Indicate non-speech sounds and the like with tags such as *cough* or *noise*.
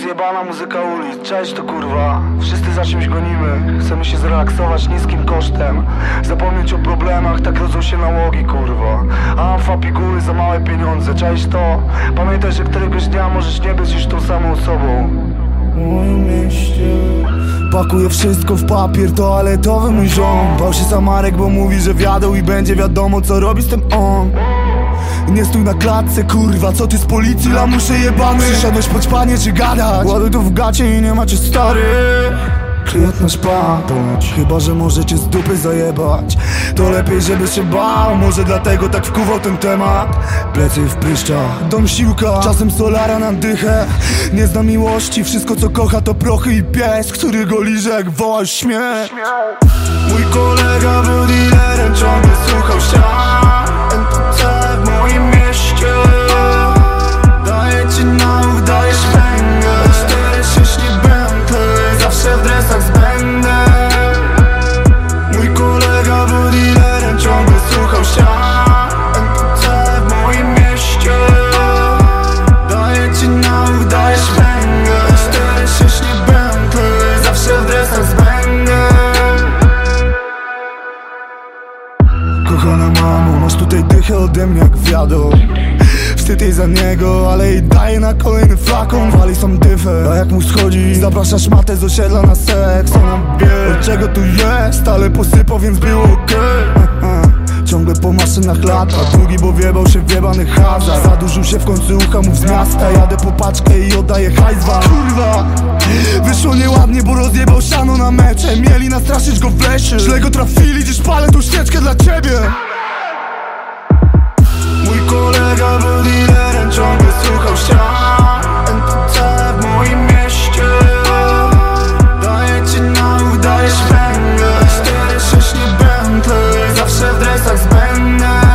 Zjebana muzyka ulic, cześć to kurwa. Wszyscy za czymś gonimy. Chcemy się zrelaksować niskim kosztem. Zapomnieć o problemach, tak rodzą się nałogi kurwa. Amfa, piguły za małe pieniądze, cześć to. Pamiętaj, że któregoś dnia możesz nie być już tą samą osobą. Mieście Pakuję wszystko w papier, toaletowy mój ziom. Bał się Samarek, bo mówi, że wiadomo i będzie wiadomo co robi z tym on nie stój na klatce, kurwa, co ty z policji, lamusze jebany Przyszedłeś po panie czy gadać? Ładuj to w gacie i nie macie stary. Klient nasz padać Chyba, że możecie z dupy zajebać. To lepiej, żeby się bał Może dlatego tak wkuwał ten temat. Plecy w pryszczach Dom siłka Czasem solara na dychę. Nie zna miłości Wszystko co kocha to prochy i pies Który go liże jak woła śmiech Mój kolega był dealerem Ciągle słuchał ścian dychę ode mnie jak wiadomo. Wstyd jej za niego, ale jej daje na kolejny flakon. Wali sam dyfę, a jak mu schodzi Zapraszasz matę z osiedla na seks. Ona wie, od czego tu jest Ale posypał, więc było okej. *laughs* Ciągle po maszynach lata Drugi, bo wiebał się w jebany hazard. Zadłużył się w końcu ucha mu z miasta. Jadę po paczkę i oddaję hajs wam. Kurwa! Wyszło nieładnie, bo rozjebał siano na mecze. Mieli nastraszyć go w lesie. Źle go trafili, dziś palę tą świeczkę dla ciebie sucks, been